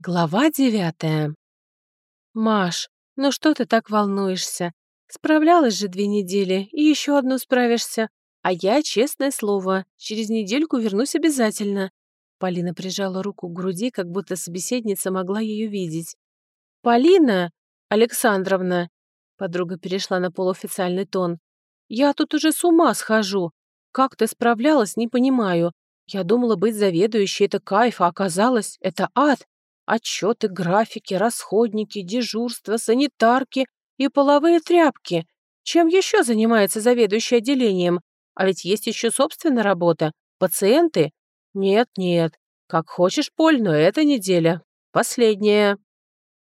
Глава девятая. «Маш, ну что ты так волнуешься? Справлялась же две недели, и еще одну справишься. А я, честное слово, через недельку вернусь обязательно». Полина прижала руку к груди, как будто собеседница могла ее видеть. «Полина Александровна!» Подруга перешла на полуофициальный тон. «Я тут уже с ума схожу. Как ты справлялась, не понимаю. Я думала, быть заведующей — это кайф, а оказалось, это ад. Отчеты, графики, расходники, дежурства, санитарки и половые тряпки. Чем еще занимается заведующий отделением? А ведь есть еще собственная работа. Пациенты? Нет-нет. Как хочешь, Поль, но эта неделя. Последняя.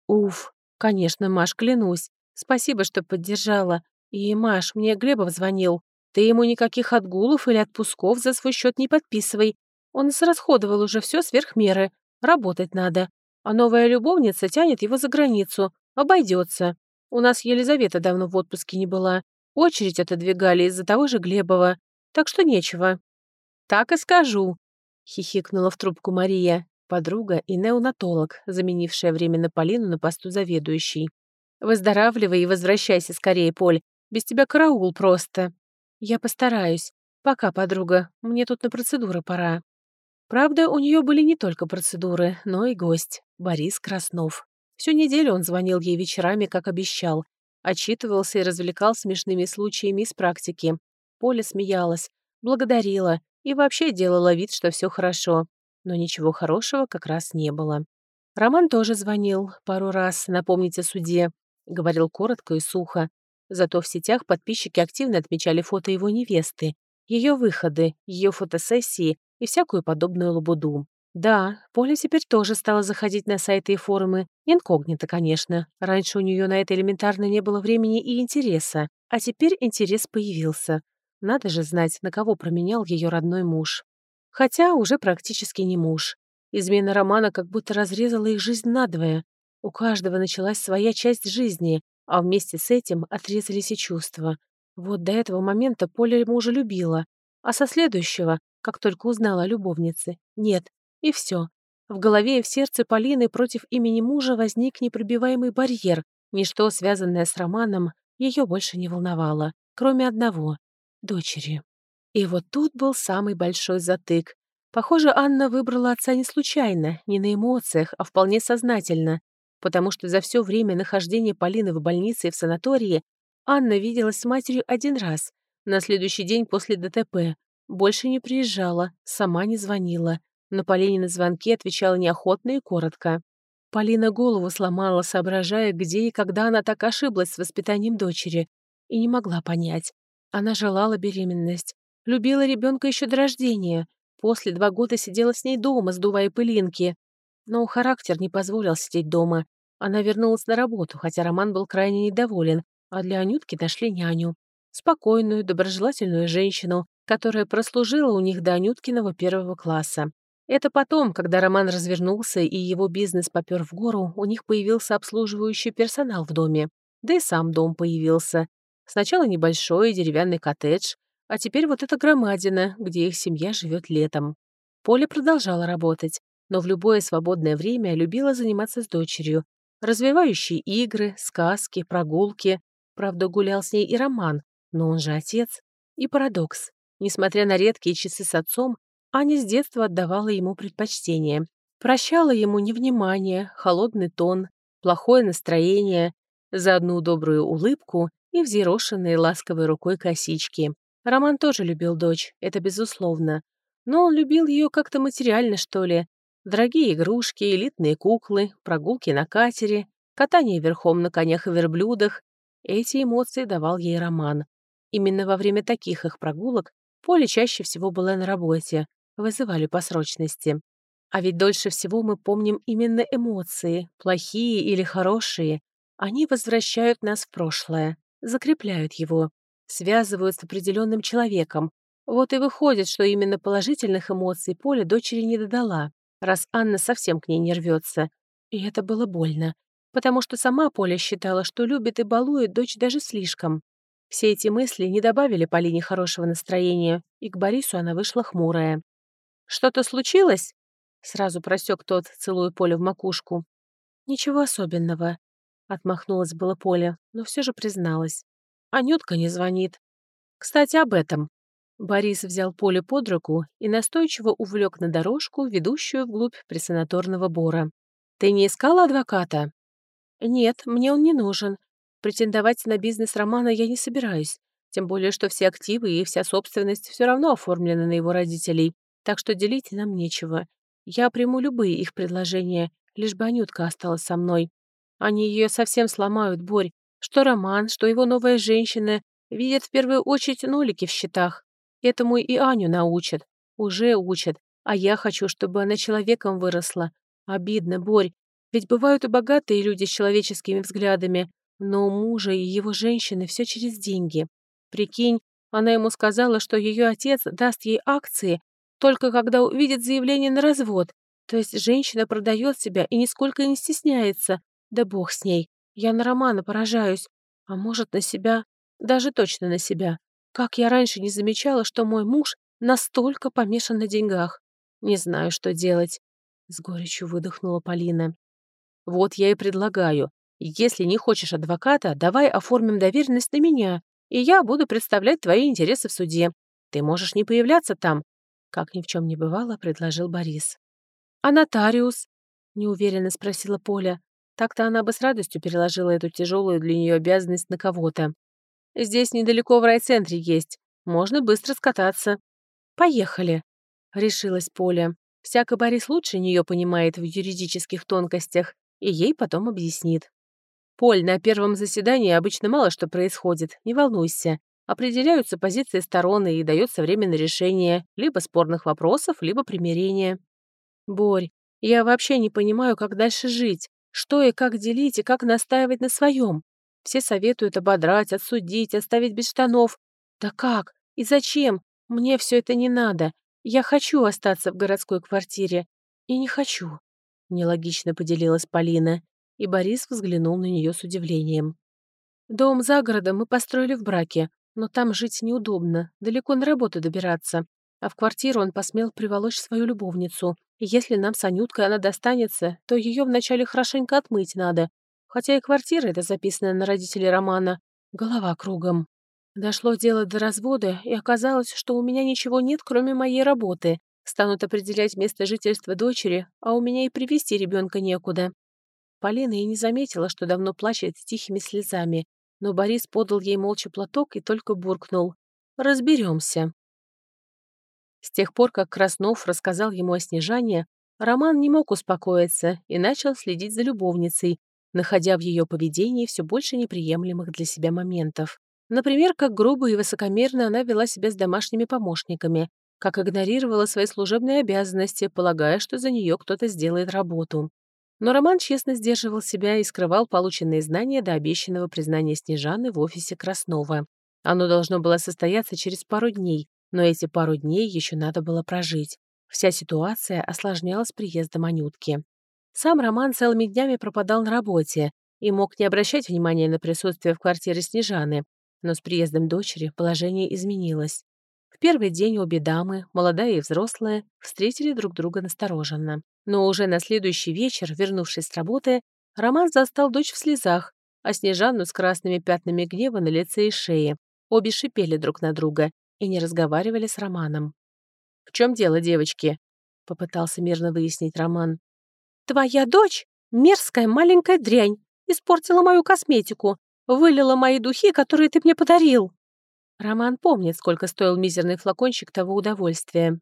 Уф, конечно, Маш, клянусь. Спасибо, что поддержала. И, Маш, мне Глебов звонил. Ты ему никаких отгулов или отпусков за свой счет не подписывай. Он израсходовал уже все сверх меры. Работать надо а новая любовница тянет его за границу. Обойдется. У нас Елизавета давно в отпуске не была. Очередь отодвигали из-за того же Глебова. Так что нечего. «Так и скажу», — хихикнула в трубку Мария, подруга и неонатолог, заменившая временно Полину на посту заведующей. «Выздоравливай и возвращайся скорее, Поль. Без тебя караул просто». «Я постараюсь. Пока, подруга. Мне тут на процедуру пора». Правда, у нее были не только процедуры, но и гость. Борис Краснов. Всю неделю он звонил ей вечерами, как обещал. Отчитывался и развлекал смешными случаями из практики. Поля смеялась, благодарила и вообще делала вид, что все хорошо. Но ничего хорошего как раз не было. Роман тоже звонил пару раз, напомнить о суде. Говорил коротко и сухо. Зато в сетях подписчики активно отмечали фото его невесты, ее выходы, ее фотосессии и всякую подобную лабуду. Да, Поля теперь тоже стала заходить на сайты и форумы. Инкогнито, конечно. Раньше у нее на это элементарно не было времени и интереса. А теперь интерес появился. Надо же знать, на кого променял ее родной муж. Хотя уже практически не муж. Измена Романа как будто разрезала их жизнь надвое. У каждого началась своя часть жизни, а вместе с этим отрезались и чувства. Вот до этого момента Поля мужа любила, а со следующего, как только узнала о любовнице, нет, и все. В голове и в сердце Полины против имени мужа возник непробиваемый барьер. Ничто, связанное с романом, ее больше не волновало, кроме одного — дочери. И вот тут был самый большой затык. Похоже, Анна выбрала отца не случайно, не на эмоциях, а вполне сознательно, потому что за все время нахождения Полины в больнице и в санатории Анна виделась с матерью один раз, на следующий день после ДТП. Больше не приезжала, сама не звонила. На Полинины звонки отвечала неохотно и коротко. Полина голову сломала, соображая, где и когда она так ошиблась с воспитанием дочери, и не могла понять. Она желала беременность, любила ребенка еще до рождения, после два года сидела с ней дома, сдувая пылинки. Но характер не позволил сидеть дома. Она вернулась на работу, хотя Роман был крайне недоволен, а для Анютки нашли няню. Спокойную, доброжелательную женщину, которая прослужила у них до Анюткиного первого класса. Это потом, когда Роман развернулся и его бизнес попер в гору, у них появился обслуживающий персонал в доме. Да и сам дом появился. Сначала небольшой деревянный коттедж, а теперь вот эта громадина, где их семья живет летом. Поля продолжала работать, но в любое свободное время любила заниматься с дочерью. Развивающие игры, сказки, прогулки. Правда, гулял с ней и Роман, но он же отец. И парадокс. Несмотря на редкие часы с отцом, Аня с детства отдавала ему предпочтение. Прощала ему невнимание, холодный тон, плохое настроение, за одну добрую улыбку и взъерошенные ласковой рукой косички. Роман тоже любил дочь, это безусловно. Но он любил ее как-то материально, что ли. Дорогие игрушки, элитные куклы, прогулки на катере, катание верхом на конях и верблюдах. Эти эмоции давал ей Роман. Именно во время таких их прогулок Поля чаще всего была на работе, вызывали по срочности. А ведь дольше всего мы помним именно эмоции, плохие или хорошие. Они возвращают нас в прошлое, закрепляют его, связывают с определенным человеком. Вот и выходит, что именно положительных эмоций Поля дочери не додала, раз Анна совсем к ней не рвется. И это было больно, потому что сама Поля считала, что любит и балует дочь даже слишком. Все эти мысли не добавили Полине хорошего настроения, и к Борису она вышла хмурая. «Что-то случилось?» — Сразу просек тот, целую Поле в макушку. «Ничего особенного», — отмахнулась было Поля, но все же призналась. «Анютка не звонит. Кстати, об этом». Борис взял Поле под руку и настойчиво увлек на дорожку, ведущую вглубь пресанаторного бора. «Ты не искала адвоката?» «Нет, мне он не нужен. Претендовать на бизнес Романа я не собираюсь. Тем более, что все активы и вся собственность все равно оформлены на его родителей, так что делить нам нечего. Я приму любые их предложения, лишь бы Анютка осталась со мной. Они ее совсем сломают, Борь. Что Роман, что его новая женщина видят в первую очередь нолики в счетах. Этому и Аню научат. Уже учат. А я хочу, чтобы она человеком выросла. Обидно, Борь. Ведь бывают и богатые люди с человеческими взглядами, но у мужа и его женщины все через деньги. Прикинь, она ему сказала, что ее отец даст ей акции только когда увидит заявление на развод. То есть женщина продает себя и нисколько не стесняется. Да бог с ней. Я на Романа поражаюсь. А может, на себя? Даже точно на себя. Как я раньше не замечала, что мой муж настолько помешан на деньгах. Не знаю, что делать. С горечью выдохнула Полина. Вот я и предлагаю. Если не хочешь адвоката, давай оформим доверенность на меня, и я буду представлять твои интересы в суде. Ты можешь не появляться там, как ни в чем не бывало, предложил Борис. «А нотариус?» — неуверенно спросила Поля. Так-то она бы с радостью переложила эту тяжелую для нее обязанность на кого-то. «Здесь недалеко в райцентре есть. Можно быстро скататься». «Поехали», — решилась Поля. Всяко Борис лучше нее понимает в юридических тонкостях, и ей потом объяснит. «Поль, на первом заседании обычно мало что происходит, не волнуйся. Определяются позиции сторон и дается время на решение либо спорных вопросов, либо примирения. Борь, я вообще не понимаю, как дальше жить, что и как делить, и как настаивать на своем. Все советуют ободрать, отсудить, оставить без штанов. Да как? И зачем? Мне все это не надо. Я хочу остаться в городской квартире. И не хочу. Нелогично поделилась Полина, и Борис взглянул на нее с удивлением. Дом за городом мы построили в браке, но там жить неудобно, далеко на работу добираться. А в квартиру он посмел приволочь свою любовницу. И если нам с Анюткой она достанется, то ее вначале хорошенько отмыть надо. Хотя и квартира эта записана на родителей Романа. Голова кругом. Дошло дело до развода, и оказалось, что у меня ничего нет, кроме моей работы. Станут определять место жительства дочери, а у меня и привести ребенка некуда. Полина и не заметила, что давно плачет с тихими слезами, но Борис подал ей молча платок и только буркнул «Разберемся». С тех пор, как Краснов рассказал ему о Снежане, Роман не мог успокоиться и начал следить за любовницей, находя в ее поведении все больше неприемлемых для себя моментов. Например, как грубо и высокомерно она вела себя с домашними помощниками, как игнорировала свои служебные обязанности, полагая, что за нее кто-то сделает работу. Но Роман честно сдерживал себя и скрывал полученные знания до обещанного признания Снежаны в офисе Краснова. Оно должно было состояться через пару дней, но эти пару дней еще надо было прожить. Вся ситуация осложнялась приездом Анютки. Сам Роман целыми днями пропадал на работе и мог не обращать внимания на присутствие в квартире Снежаны, но с приездом дочери положение изменилось. В первый день обе дамы, молодая и взрослая, встретили друг друга настороженно. Но уже на следующий вечер, вернувшись с работы, Роман застал дочь в слезах, а Снежанну с красными пятнами гнева на лице и шее. Обе шипели друг на друга и не разговаривали с Романом. «В чем дело, девочки?» — попытался мирно выяснить Роман. «Твоя дочь — мерзкая маленькая дрянь, испортила мою косметику, вылила мои духи, которые ты мне подарил». Роман помнит, сколько стоил мизерный флакончик того удовольствия.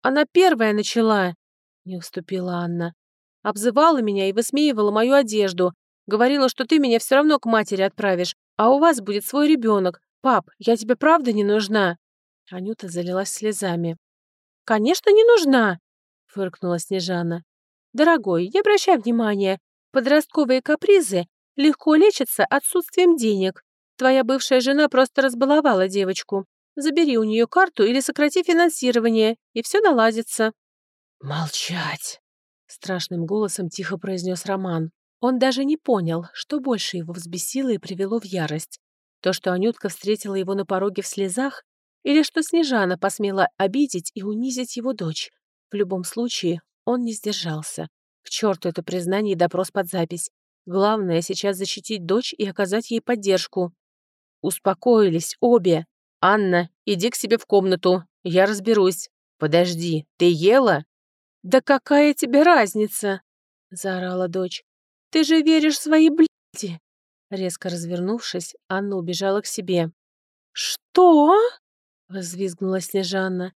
«Она первая начала!» Не уступила Анна. Обзывала меня и высмеивала мою одежду. Говорила, что ты меня все равно к матери отправишь, а у вас будет свой ребенок. Пап, я тебе правда не нужна?» Анюта залилась слезами. «Конечно, не нужна!» — фыркнула Снежана. «Дорогой, не обращай внимания. Подростковые капризы легко лечатся отсутствием денег. Твоя бывшая жена просто разбаловала девочку. Забери у нее карту или сократи финансирование, и все наладится». «Молчать!» — страшным голосом тихо произнес Роман. Он даже не понял, что больше его взбесило и привело в ярость. То, что Анютка встретила его на пороге в слезах, или что Снежана посмела обидеть и унизить его дочь. В любом случае, Он не сдержался. К черту это признание и допрос под запись. Главное сейчас защитить дочь и оказать ей поддержку. Успокоились обе. «Анна, иди к себе в комнату, я разберусь. Подожди, ты ела?» «Да какая тебе разница?» — заорала дочь. «Ты же веришь в свои бляди!» Резко развернувшись, Анна убежала к себе. «Что?» — взвизгнула Снежанна.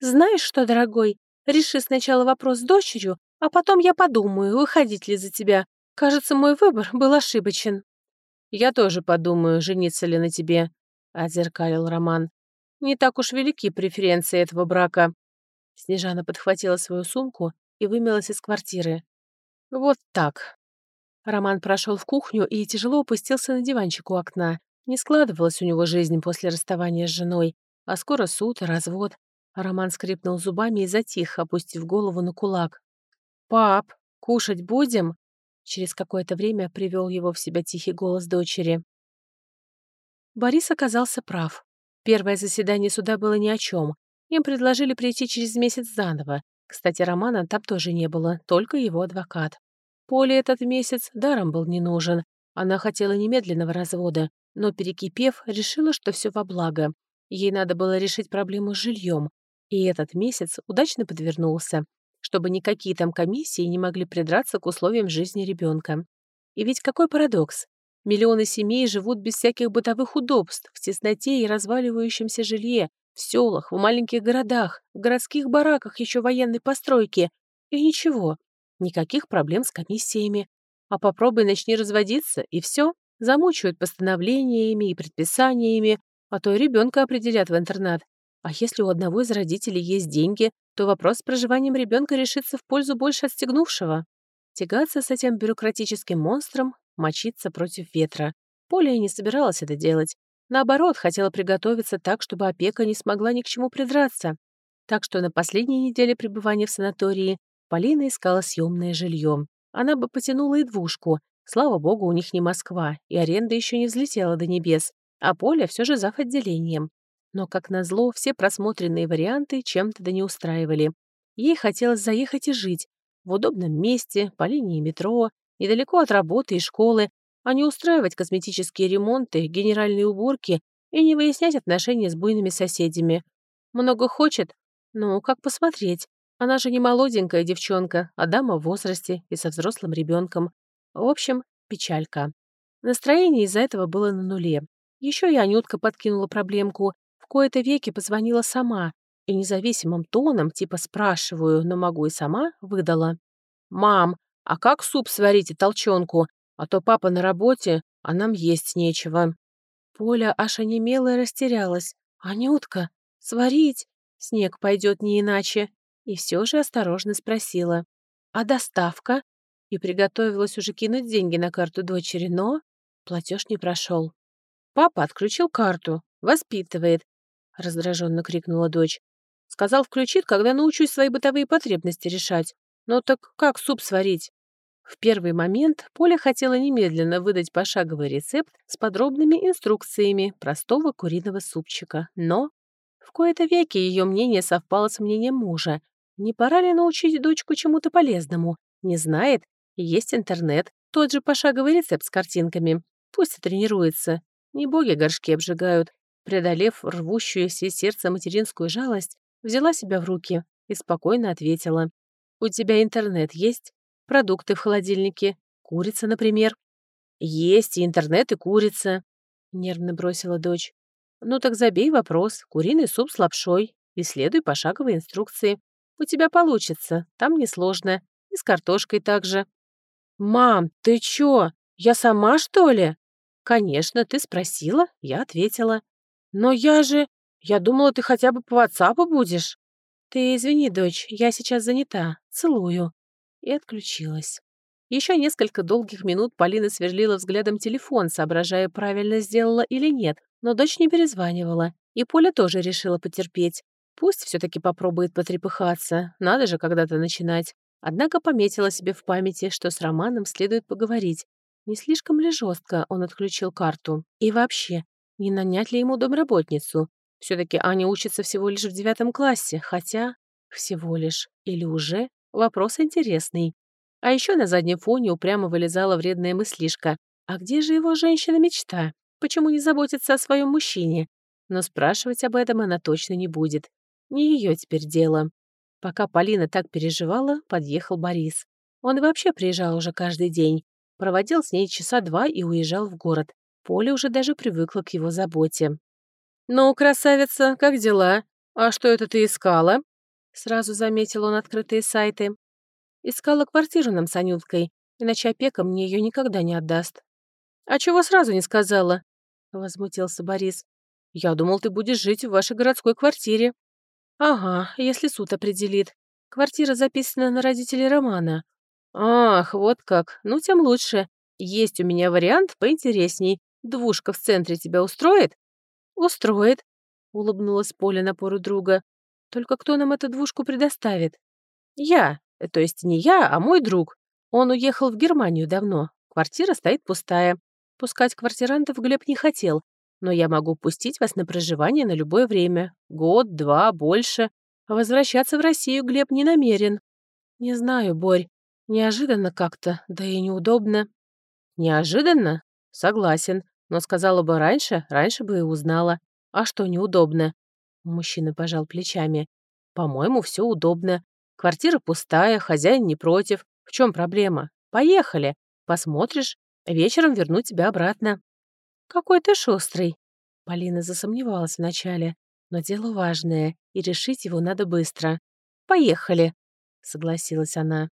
«Знаешь что, дорогой, реши сначала вопрос с дочерью, а потом я подумаю, выходить ли за тебя. Кажется, мой выбор был ошибочен». «Я тоже подумаю, жениться ли на тебе», — отзеркалил Роман. «Не так уж велики преференции этого брака». Снежана подхватила свою сумку и вымилась из квартиры. «Вот так». Роман прошел в кухню и тяжело опустился на диванчик у окна. Не складывалась у него жизнь после расставания с женой, а скоро суд, развод. Роман скрипнул зубами и затих, опустив голову на кулак. «Пап, кушать будем?» Через какое-то время привел его в себя тихий голос дочери. Борис оказался прав. Первое заседание суда было ни о чем. Им предложили прийти через месяц заново. Кстати, Романа там тоже не было, только его адвокат. Поле этот месяц даром был не нужен. Она хотела немедленного развода, но, перекипев, решила, что все во благо. Ей надо было решить проблему с жильем. И этот месяц удачно подвернулся чтобы никакие там комиссии не могли придраться к условиям жизни ребенка. И ведь какой парадокс. Миллионы семей живут без всяких бытовых удобств, в тесноте и разваливающемся жилье, в селах, в маленьких городах, в городских бараках еще военной постройки. И ничего, никаких проблем с комиссиями. А попробуй начни разводиться, и все, замучают постановлениями и предписаниями, а то и ребенка определят в интернат. А если у одного из родителей есть деньги, то вопрос с проживанием ребенка решится в пользу больше отстегнувшего. Тягаться с этим бюрократическим монстром, мочиться против ветра. Поля и не собиралась это делать. Наоборот, хотела приготовиться так, чтобы опека не смогла ни к чему придраться. Так что на последней неделе пребывания в санатории Полина искала съемное жилье. Она бы потянула и двушку. Слава богу, у них не Москва, и аренда еще не взлетела до небес, а Поля все же зав. отделением. Но, как назло, все просмотренные варианты чем-то да не устраивали. Ей хотелось заехать и жить в удобном месте, по линии метро, недалеко от работы и школы, а не устраивать косметические ремонты, генеральные уборки и не выяснять отношения с буйными соседями. Много хочет? Ну, как посмотреть? Она же не молоденькая девчонка, а дама в возрасте и со взрослым ребенком. В общем, печалька. Настроение из-за этого было на нуле. Еще и Анютка подкинула проблемку, кои-то веки позвонила сама и независимым тоном, типа спрашиваю, но могу и сама, выдала. «Мам, а как суп сварить и толченку? А то папа на работе, а нам есть нечего». Поля аж онемела и растерялась. «Анютка, сварить? Снег пойдет не иначе». И все же осторожно спросила. «А доставка?» И приготовилась уже кинуть деньги на карту дочери, но платеж не прошел. Папа отключил карту, воспитывает, раздраженно крикнула дочь. Сказал, включит, когда научусь свои бытовые потребности решать. Но так как суп сварить? В первый момент Поля хотела немедленно выдать пошаговый рецепт с подробными инструкциями простого куриного супчика, но в кои-то веки ее мнение совпало с мнением мужа. Не пора ли научить дочку чему-то полезному? Не знает? Есть интернет, тот же пошаговый рецепт с картинками. Пусть тренируется. Не боги горшки обжигают, преодолев рвущуюся из сердца материнскую жалость, взяла себя в руки и спокойно ответила. «У тебя интернет есть? Продукты в холодильнике? Курица, например?» «Есть и интернет, и курица», — нервно бросила дочь. «Ну так забей вопрос. Куриный суп с лапшой. И следуй пошаговой инструкции. У тебя получится, там несложно. И с картошкой также». «Мам, ты чё? Я сама, что ли?» «Конечно, ты спросила, я ответила. «Но я же... Я думала, ты хотя бы по ватсапу будешь». «Ты извини, дочь, я сейчас занята. Целую». И отключилась. Еще несколько долгих минут Полина сверлила взглядом телефон, соображая, правильно сделала или нет, но дочь не перезванивала, и Поля тоже решила потерпеть. Пусть все-таки попробует потрепыхаться, надо же когда-то начинать. Однако пометила себе в памяти, что с Романом следует поговорить. Не слишком ли жестко он отключил карту? И вообще, не нанять ли ему домработницу? Все-таки Аня учится всего лишь в девятом классе, хотя... Всего лишь. Или уже? Вопрос интересный. А еще на заднем фоне упрямо вылезала вредная мыслишка. А где же его женщина-мечта? Почему не заботится о своем мужчине? Но спрашивать об этом она точно не будет. Не ее теперь дело. Пока Полина так переживала, подъехал Борис. Он вообще приезжал уже каждый день. Проводил с ней часа два и уезжал в город. Поля уже даже привыкла к его заботе. «Ну, красавица, как дела? А что это ты искала?» Сразу заметил он открытые сайты. Искала квартиру нам с Анюткой, иначе опека мне ее никогда не отдаст. «А чего сразу не сказала?» — возмутился Борис. «Я думал, ты будешь жить в вашей городской квартире». «Ага, если суд определит. Квартира записана на родителей Романа». «Ах, вот как. Ну, тем лучше. Есть у меня вариант поинтересней. Двушка в центре тебя устроит?» «Устроит», — улыбнулась Поля напору друга. «Только кто нам эту двушку предоставит?» «Я. То есть не я, а мой друг. Он уехал в Германию давно. Квартира стоит пустая. Пускать квартирантов Глеб не хотел, но я могу пустить вас на проживание на любое время. Год, два, больше. А возвращаться в Россию Глеб не намерен. Не знаю, Борь. Неожиданно как-то, да и неудобно. Неожиданно? Согласен. Но сказала бы раньше, раньше бы и узнала. А что неудобно? Мужчина пожал плечами. По-моему, все удобно. Квартира пустая, хозяин не против. В чем проблема? Поехали. Посмотришь, вечером верну тебя обратно». «Какой ты шустрый!» Полина засомневалась вначале, но дело важное, и решить его надо быстро. «Поехали!» — согласилась она.